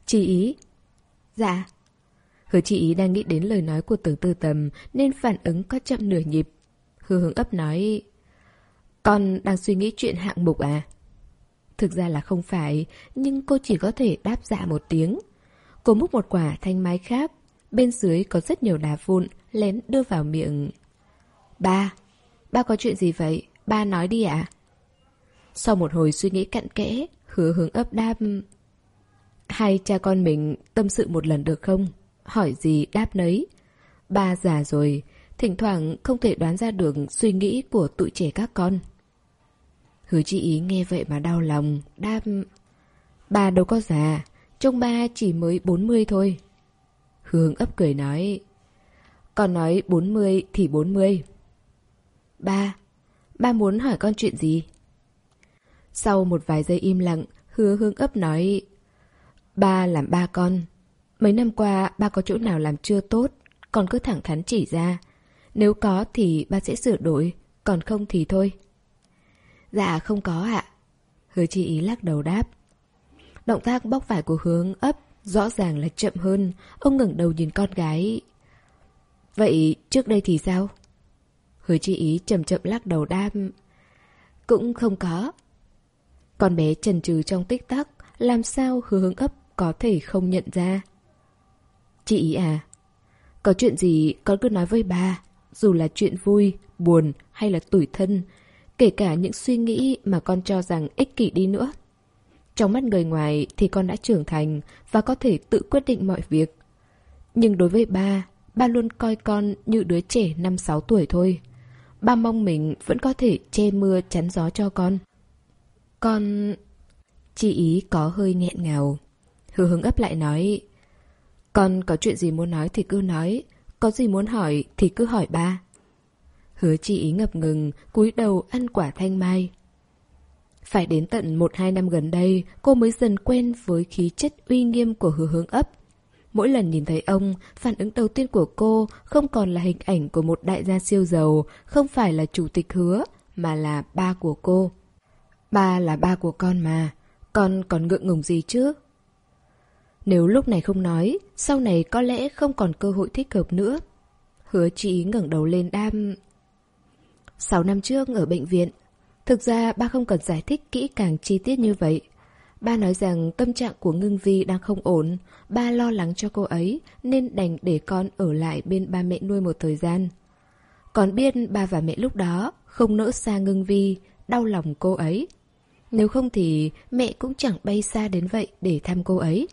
Chị ý. Dạ. Hứa chị ý đang nghĩ đến lời nói của tưởng tư tầm nên phản ứng có chậm nửa nhịp. Hứa hướng ấp nói Con đang suy nghĩ chuyện hạng mục à? Thực ra là không phải, nhưng cô chỉ có thể đáp dạ một tiếng. Cô múc một quả thanh mai khác, bên dưới có rất nhiều đá vụn, lén đưa vào miệng. Ba, ba có chuyện gì vậy? Ba nói đi ạ. Sau một hồi suy nghĩ cặn kẽ, hứa hướng ấp đáp. Hai cha con mình tâm sự một lần được không? Hỏi gì đáp nấy. Ba già rồi, thỉnh thoảng không thể đoán ra được suy nghĩ của tụi trẻ các con. Hứa chị ý nghe vậy mà đau lòng, đáp... bà đâu có già, trông ba chỉ mới 40 thôi. Hương ấp cười nói... Con nói 40 thì 40. Ba, ba muốn hỏi con chuyện gì? Sau một vài giây im lặng, hứa hương ấp nói... Ba làm ba con. Mấy năm qua ba có chỗ nào làm chưa tốt, con cứ thẳng thắn chỉ ra. Nếu có thì ba sẽ sửa đổi, còn không thì thôi. Dạ không có ạ. Hứa chi ý lắc đầu đáp. Động tác bóc vải của hướng ấp rõ ràng là chậm hơn. Ông ngẩng đầu nhìn con gái. Vậy trước đây thì sao? Hứa chi ý chậm chậm lắc đầu đáp. Cũng không có. Con bé trần trừ trong tích tắc, làm sao hứa hướng ấp có thể không nhận ra? Chị ý à, có chuyện gì con cứ nói với ba, dù là chuyện vui, buồn hay là tủi thân, kể cả những suy nghĩ mà con cho rằng ích kỷ đi nữa. Trong mắt người ngoài thì con đã trưởng thành và có thể tự quyết định mọi việc. Nhưng đối với ba, ba luôn coi con như đứa trẻ 5-6 tuổi thôi. Ba mong mình vẫn có thể che mưa chắn gió cho con. Con... Chị ý có hơi nghẹn ngào. Hứa hứng ấp lại nói Con có chuyện gì muốn nói thì cứ nói Có gì muốn hỏi thì cứ hỏi ba Hứa chi ý ngập ngừng, cúi đầu ăn quả thanh mai. Phải đến tận một hai năm gần đây, cô mới dần quen với khí chất uy nghiêm của hứa hướng ấp. Mỗi lần nhìn thấy ông, phản ứng đầu tiên của cô không còn là hình ảnh của một đại gia siêu giàu, không phải là chủ tịch hứa, mà là ba của cô. Ba là ba của con mà, con còn ngượng ngùng gì chứ? Nếu lúc này không nói, sau này có lẽ không còn cơ hội thích hợp nữa. Hứa chị ngẩng đầu lên đam 6 năm trước ở bệnh viện. Thực ra ba không cần giải thích kỹ càng chi tiết như vậy. Ba nói rằng tâm trạng của ngưng vi đang không ổn, ba lo lắng cho cô ấy nên đành để con ở lại bên ba mẹ nuôi một thời gian. Còn biết ba và mẹ lúc đó không nỡ xa ngưng vi, đau lòng cô ấy. Nếu không thì mẹ cũng chẳng bay xa đến vậy để thăm cô ấy.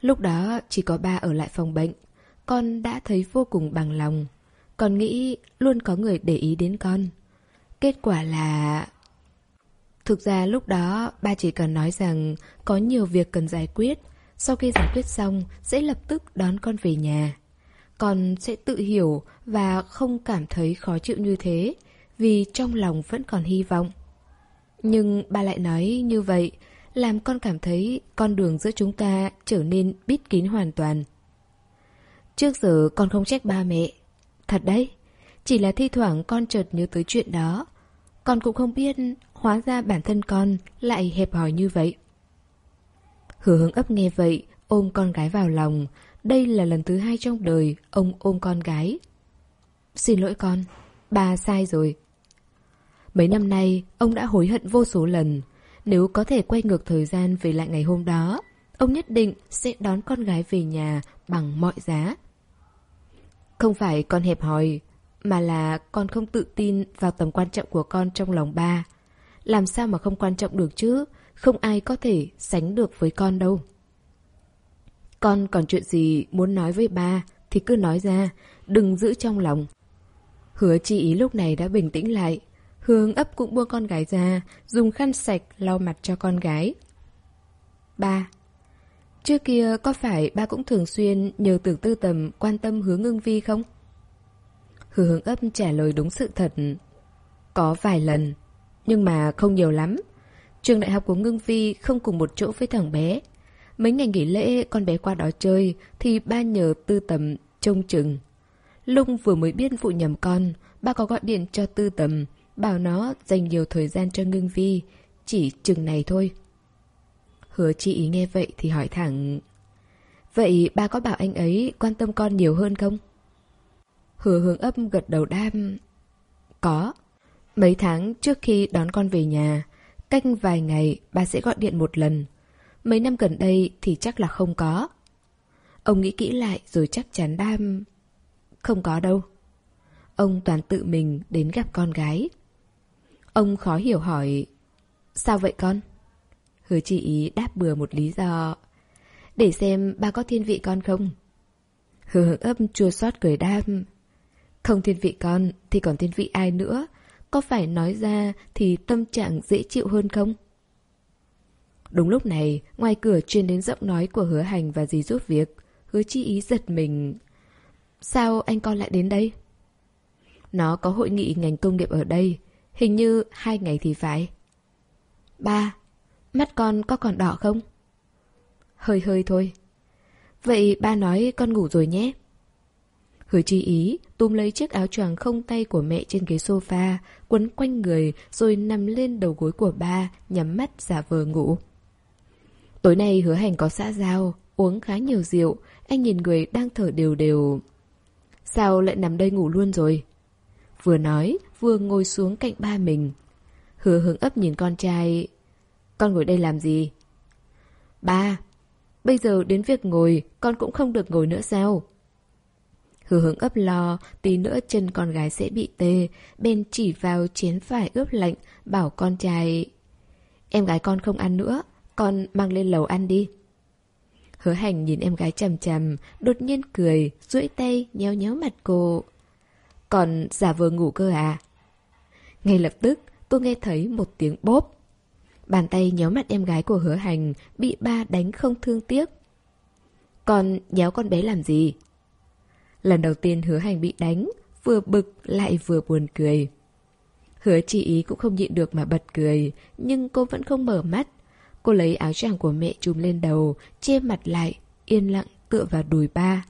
Lúc đó chỉ có ba ở lại phòng bệnh, con đã thấy vô cùng bằng lòng. Con nghĩ luôn có người để ý đến con. Kết quả là... Thực ra lúc đó, ba chỉ cần nói rằng có nhiều việc cần giải quyết. Sau khi giải quyết xong, sẽ lập tức đón con về nhà. Con sẽ tự hiểu và không cảm thấy khó chịu như thế, vì trong lòng vẫn còn hy vọng. Nhưng ba lại nói như vậy, làm con cảm thấy con đường giữa chúng ta trở nên bít kín hoàn toàn. Trước giờ con không trách ba mẹ Thật đấy, chỉ là thi thoảng con chợt nhớ tới chuyện đó. Con cũng không biết hóa ra bản thân con lại hẹp hòi như vậy. Hứa hướng ấp nghe vậy, ôm con gái vào lòng. Đây là lần thứ hai trong đời ông ôm con gái. Xin lỗi con, bà sai rồi. Mấy năm nay, ông đã hối hận vô số lần. Nếu có thể quay ngược thời gian về lại ngày hôm đó, ông nhất định sẽ đón con gái về nhà bằng mọi giá. Không phải con hẹp hòi, mà là con không tự tin vào tầm quan trọng của con trong lòng ba. Làm sao mà không quan trọng được chứ, không ai có thể sánh được với con đâu. Con còn chuyện gì muốn nói với ba thì cứ nói ra, đừng giữ trong lòng. Hứa chi ý lúc này đã bình tĩnh lại. Hương ấp cũng buông con gái ra, dùng khăn sạch lau mặt cho con gái. Ba, Trước kia có phải ba cũng thường xuyên nhờ tưởng tư tầm quan tâm hướng ngưng vi không? Hứa hướng ấp trả lời đúng sự thật. Có vài lần, nhưng mà không nhiều lắm. Trường đại học của ngưng vi không cùng một chỗ với thằng bé. Mấy ngày nghỉ lễ con bé qua đó chơi thì ba nhờ tư tầm trông chừng. Lung vừa mới biết vụ nhầm con, ba có gọi điện cho tư tầm, bảo nó dành nhiều thời gian cho ngưng vi, chỉ chừng này thôi. Hứa chị nghe vậy thì hỏi thẳng, Vậy ba có bảo anh ấy quan tâm con nhiều hơn không? Hứa hướng ấp gật đầu đam. Có. Mấy tháng trước khi đón con về nhà, cách vài ngày ba sẽ gọi điện một lần. Mấy năm gần đây thì chắc là không có. Ông nghĩ kỹ lại rồi chắc chắn đam... Không có đâu. Ông toàn tự mình đến gặp con gái. Ông khó hiểu hỏi Sao vậy con? Hứa chị ý đáp bừa một lý do Để xem ba có thiên vị con không? Hứa hứng ấp chua xót cười đam Không thiên vị con thì còn thiên vị ai nữa Có phải nói ra thì tâm trạng dễ chịu hơn không? Đúng lúc này, ngoài cửa truyền đến giọng nói của hứa hành và dì giúp việc. Hứa chi ý giật mình. Sao anh con lại đến đây? Nó có hội nghị ngành công nghiệp ở đây. Hình như hai ngày thì phải. Ba, mắt con có còn đỏ không? Hơi hơi thôi. Vậy ba nói con ngủ rồi nhé. Hứa chi ý túm lấy chiếc áo choàng không tay của mẹ trên ghế sofa, quấn quanh người rồi nằm lên đầu gối của ba, nhắm mắt giả vờ ngủ. Tối nay hứa hành có xã giao, uống khá nhiều rượu, anh nhìn người đang thở đều đều. Sao lại nằm đây ngủ luôn rồi? Vừa nói, vừa ngồi xuống cạnh ba mình. Hứa hướng ấp nhìn con trai. Con ngồi đây làm gì? Ba, bây giờ đến việc ngồi, con cũng không được ngồi nữa sao? Hứa hướng ấp lo, tí nữa chân con gái sẽ bị tê, bên chỉ vào chén phải ướp lạnh, bảo con trai... Em gái con không ăn nữa, con mang lên lầu ăn đi. Hứa hành nhìn em gái chằm chằm, đột nhiên cười, duỗi tay, nhéo nhéo mặt cô. Còn giả vờ ngủ cơ à? Ngay lập tức, tôi nghe thấy một tiếng bốp. Bàn tay nhéo mặt em gái của hứa hành, bị ba đánh không thương tiếc. Còn nhéo con bé làm gì? Lần đầu tiên hứa hành bị đánh, vừa bực lại vừa buồn cười. Hứa chị ý cũng không nhịn được mà bật cười, nhưng cô vẫn không mở mắt. Cô lấy áo choàng của mẹ trùm lên đầu, che mặt lại, yên lặng tựa vào đùi ba.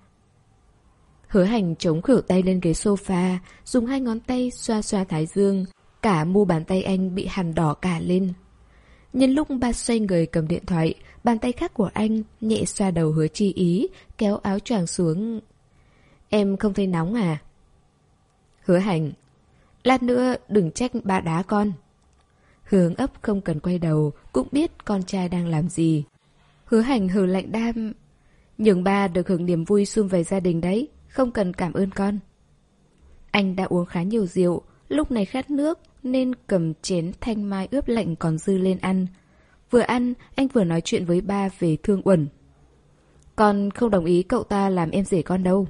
Hứa hành chống khỉu tay lên ghế sofa, dùng hai ngón tay xoa xoa thái dương. Cả mu bàn tay anh bị hằn đỏ cả lên. Nhân lúc ba xoay người cầm điện thoại, bàn tay khác của anh nhẹ xoa đầu hứa chi ý, kéo áo choàng xuống. Em không thấy nóng à? Hứa hành. Lát nữa đừng trách ba đá con. Hướng ấp không cần quay đầu, cũng biết con trai đang làm gì. Hứa hành hừ lạnh đam. Nhường ba được hưởng niềm vui xung về gia đình đấy, không cần cảm ơn con. Anh đã uống khá nhiều rượu, lúc này khát nước nên cầm chén thanh mai ướp lạnh còn dư lên ăn. Vừa ăn, anh vừa nói chuyện với ba về thương uẩn. Con không đồng ý cậu ta làm em rể con đâu.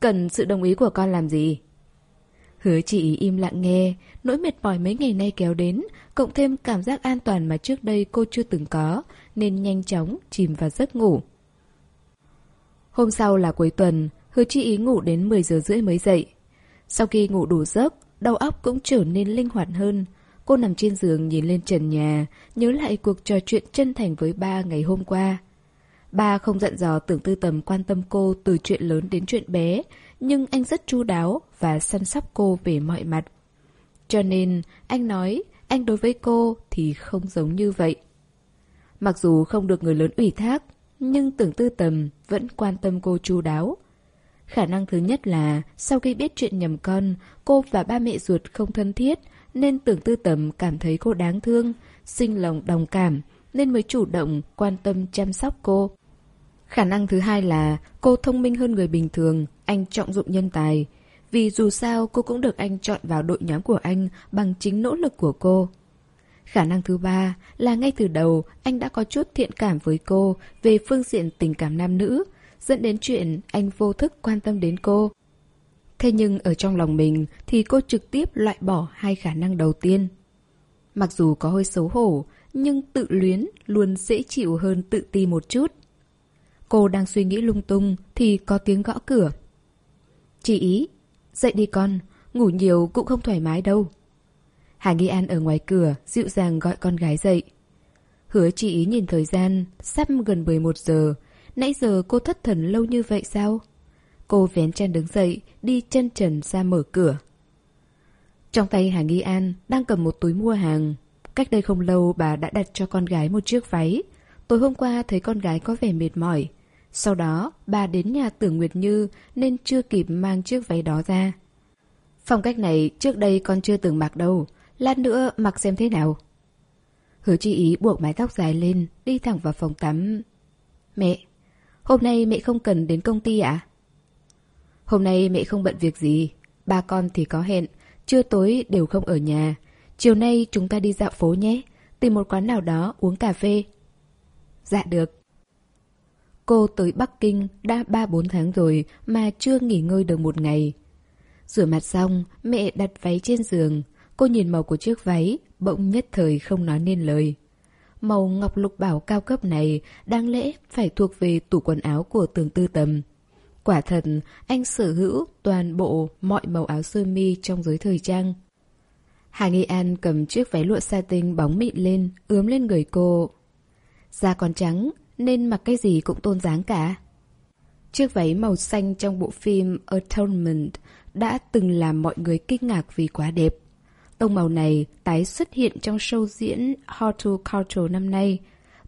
Cần sự đồng ý của con làm gì? Hứa chị im lặng nghe, nỗi mệt mỏi mấy ngày nay kéo đến, cộng thêm cảm giác an toàn mà trước đây cô chưa từng có, nên nhanh chóng chìm vào giấc ngủ. Hôm sau là cuối tuần, hứa chị ý ngủ đến 10 giờ rưỡi mới dậy. Sau khi ngủ đủ giấc, đầu óc cũng trở nên linh hoạt hơn. Cô nằm trên giường nhìn lên trần nhà, nhớ lại cuộc trò chuyện chân thành với ba ngày hôm qua. Ba không dặn dò tưởng tư tầm quan tâm cô từ chuyện lớn đến chuyện bé, nhưng anh rất chu đáo và săn sóc cô về mọi mặt. Cho nên, anh nói, anh đối với cô thì không giống như vậy. Mặc dù không được người lớn ủy thác, nhưng tưởng tư tầm vẫn quan tâm cô chu đáo. Khả năng thứ nhất là sau khi biết chuyện nhầm con, cô và ba mẹ ruột không thân thiết, nên tưởng tư tầm cảm thấy cô đáng thương, sinh lòng đồng cảm, nên mới chủ động quan tâm chăm sóc cô. Khả năng thứ hai là cô thông minh hơn người bình thường, anh trọng dụng nhân tài. Vì dù sao cô cũng được anh chọn vào đội nhóm của anh bằng chính nỗ lực của cô. Khả năng thứ ba là ngay từ đầu anh đã có chút thiện cảm với cô về phương diện tình cảm nam nữ, dẫn đến chuyện anh vô thức quan tâm đến cô. Thế nhưng ở trong lòng mình thì cô trực tiếp loại bỏ hai khả năng đầu tiên. Mặc dù có hơi xấu hổ, nhưng tự luyến luôn dễ chịu hơn tự ti một chút. Cô đang suy nghĩ lung tung thì có tiếng gõ cửa. Chị ý, dậy đi con, ngủ nhiều cũng không thoải mái đâu. Hà Nghi An ở ngoài cửa dịu dàng gọi con gái dậy. Hứa chị ý nhìn thời gian, sắp gần 11 giờ. Nãy giờ cô thất thần lâu như vậy sao? Cô vén chân đứng dậy, đi chân trần ra mở cửa. Trong tay Hà Nghi An đang cầm một túi mua hàng. Cách đây không lâu bà đã đặt cho con gái một chiếc váy. Tối hôm qua thấy con gái có vẻ mệt mỏi. Sau đó, bà đến nhà Tưởng Nguyệt Như nên chưa kịp mang chiếc váy đó ra. Phong cách này trước đây con chưa từng mặc đâu. Lát nữa mặc xem thế nào. Hứa chi ý buộc mái tóc dài lên, đi thẳng vào phòng tắm. Mẹ, hôm nay mẹ không cần đến công ty ạ? Hôm nay mẹ không bận việc gì. Ba con thì có hẹn, trưa tối đều không ở nhà. Chiều nay chúng ta đi dạo phố nhé, tìm một quán nào đó uống cà phê. Dạ được. Cô tới Bắc Kinh đã 3-4 tháng rồi mà chưa nghỉ ngơi được một ngày. Rửa mặt xong, mẹ đặt váy trên giường. Cô nhìn màu của chiếc váy, bỗng nhất thời không nói nên lời. Màu ngọc lục bảo cao cấp này đáng lẽ phải thuộc về tủ quần áo của tường tư tầm. Quả thật, anh sở hữu toàn bộ mọi màu áo sơ mi trong giới thời trang. Hà Nghi An cầm chiếc váy lụa satin bóng mịn lên, ướm lên người cô. Da còn trắng, nên mặc cái gì cũng tôn dáng cả. Chiếc váy màu xanh trong bộ phim Atonement đã từng làm mọi người kinh ngạc vì quá đẹp. Tông màu này tái xuất hiện trong show diễn Horticulture năm nay.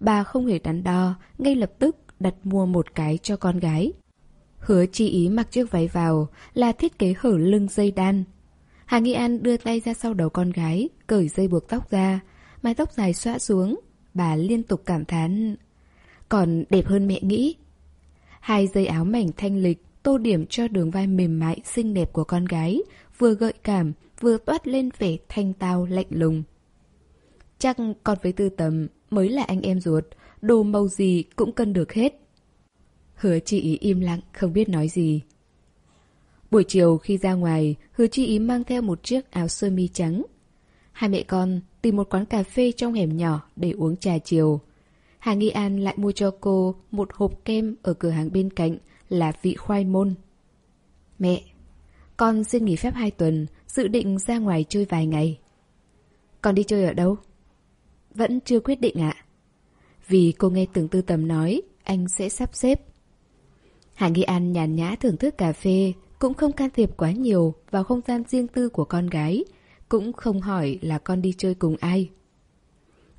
Bà không hề đắn đo, ngay lập tức đặt mua một cái cho con gái. Hứa chi ý mặc chiếc váy vào là thiết kế hở lưng dây đan. Hà Nghi An đưa tay ra sau đầu con gái, cởi dây buộc tóc ra. Mái tóc dài xõa xuống, bà liên tục cảm thán. Còn đẹp hơn mẹ nghĩ. Hai dây áo mảnh thanh lịch tô điểm cho đường vai mềm mại xinh đẹp của con gái, vừa gợi cảm, vừa toát lên vẻ thanh tao lạnh lùng. Chắc con với tư tầm mới là anh em ruột, đồ màu gì cũng cân được hết. Hứa chị ý im lặng, không biết nói gì. Buổi chiều khi ra ngoài, hứa chị ý mang theo một chiếc áo sơ mi trắng. Hai mẹ con tìm một quán cà phê trong hẻm nhỏ để uống trà chiều. Hà Nghi An lại mua cho cô một hộp kem ở cửa hàng bên cạnh là vị khoai môn. Mẹ, con xin nghỉ phép hai tuần, dự định ra ngoài chơi vài ngày. còn đi chơi ở đâu? Vẫn chưa quyết định ạ. Vì cô nghe tưởng tư tầm nói, anh sẽ sắp xếp. Hà Nghi An nhàn nhã thưởng thức cà phê, cũng không can thiệp quá nhiều vào không gian riêng tư của con gái, cũng không hỏi là con đi chơi cùng ai.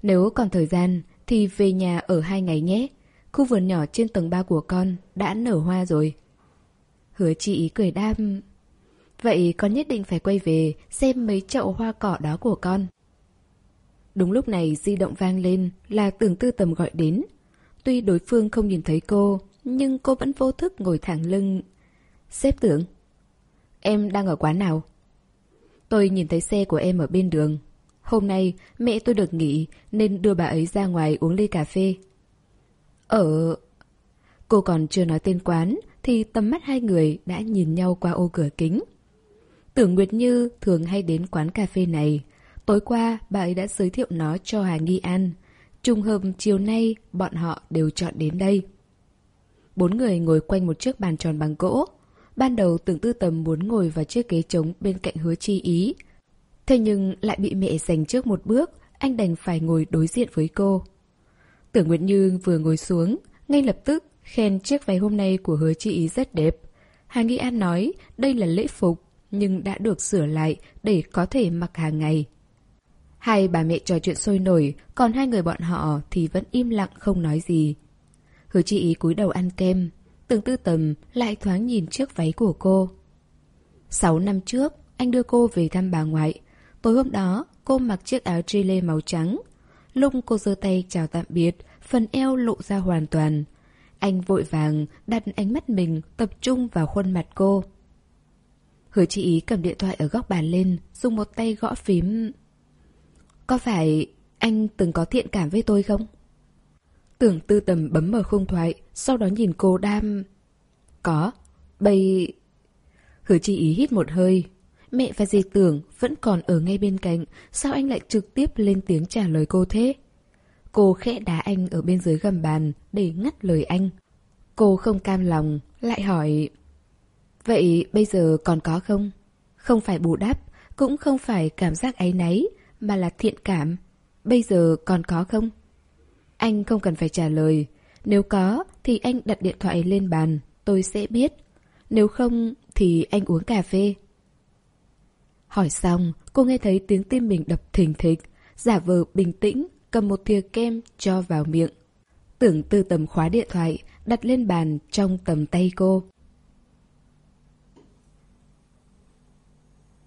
Nếu còn thời gian, thì về nhà ở hai ngày nhé. Khu vườn nhỏ trên tầng 3 của con đã nở hoa rồi. Hứa chị cười đam. Vậy con nhất định phải quay về xem mấy chậu hoa cỏ đó của con. Đúng lúc này di động vang lên là tưởng tư tầm gọi đến. Tuy đối phương không nhìn thấy cô, nhưng cô vẫn vô thức ngồi thẳng lưng. Xếp tưởng. Em đang ở quán nào? Tôi nhìn thấy xe của em ở bên đường. Hôm nay mẹ tôi được nghỉ nên đưa bà ấy ra ngoài uống ly cà phê. Ở... Cô còn chưa nói tên quán thì tầm mắt hai người đã nhìn nhau qua ô cửa kính. Tưởng Nguyệt Như thường hay đến quán cà phê này. Tối qua bà ấy đã giới thiệu nó cho Hà Nghi An. Trùng hợp chiều nay bọn họ đều chọn đến đây. Bốn người ngồi quanh một chiếc bàn tròn bằng gỗ. Ban đầu tưởng tư tầm muốn ngồi vào chiếc ghế trống bên cạnh hứa chi ý. Thế nhưng lại bị mẹ giành trước một bước, anh đành phải ngồi đối diện với cô. Tưởng Nguyệt Như vừa ngồi xuống, ngay lập tức khen chiếc váy hôm nay của hứa chi ý rất đẹp. Hà Nghi An nói đây là lễ phục, nhưng đã được sửa lại để có thể mặc hàng ngày. Hai bà mẹ trò chuyện sôi nổi, còn hai người bọn họ thì vẫn im lặng không nói gì. Hứa chi ý cúi đầu ăn kem, từng tư tầm lại thoáng nhìn chiếc váy của cô. Sáu năm trước, anh đưa cô về thăm bà ngoại. Tối hôm đó, cô mặc chiếc áo lê màu trắng. Lúc cô giơ tay chào tạm biệt, phần eo lộ ra hoàn toàn. Anh vội vàng đặt ánh mắt mình tập trung vào khuôn mặt cô. Hứa chị ý cầm điện thoại ở góc bàn lên, dùng một tay gõ phím. Có phải anh từng có thiện cảm với tôi không? Tưởng tư tầm bấm mở khung thoại, sau đó nhìn cô đam... Có, bây... Hứa chị ý hít một hơi. Mẹ và dì tưởng vẫn còn ở ngay bên cạnh, sao anh lại trực tiếp lên tiếng trả lời cô thế? Cô khẽ đá anh ở bên dưới gầm bàn để ngắt lời anh. Cô không cam lòng, lại hỏi Vậy bây giờ còn có không? Không phải bù đắp, cũng không phải cảm giác áy náy, mà là thiện cảm. Bây giờ còn có không? Anh không cần phải trả lời. Nếu có, thì anh đặt điện thoại lên bàn, tôi sẽ biết. Nếu không, thì anh uống cà phê. Hỏi xong, cô nghe thấy tiếng tim mình đập thình thịch, giả vờ bình tĩnh, cầm một thìa kem cho vào miệng. Tưởng tư tầm khóa điện thoại, đặt lên bàn trong tầm tay cô.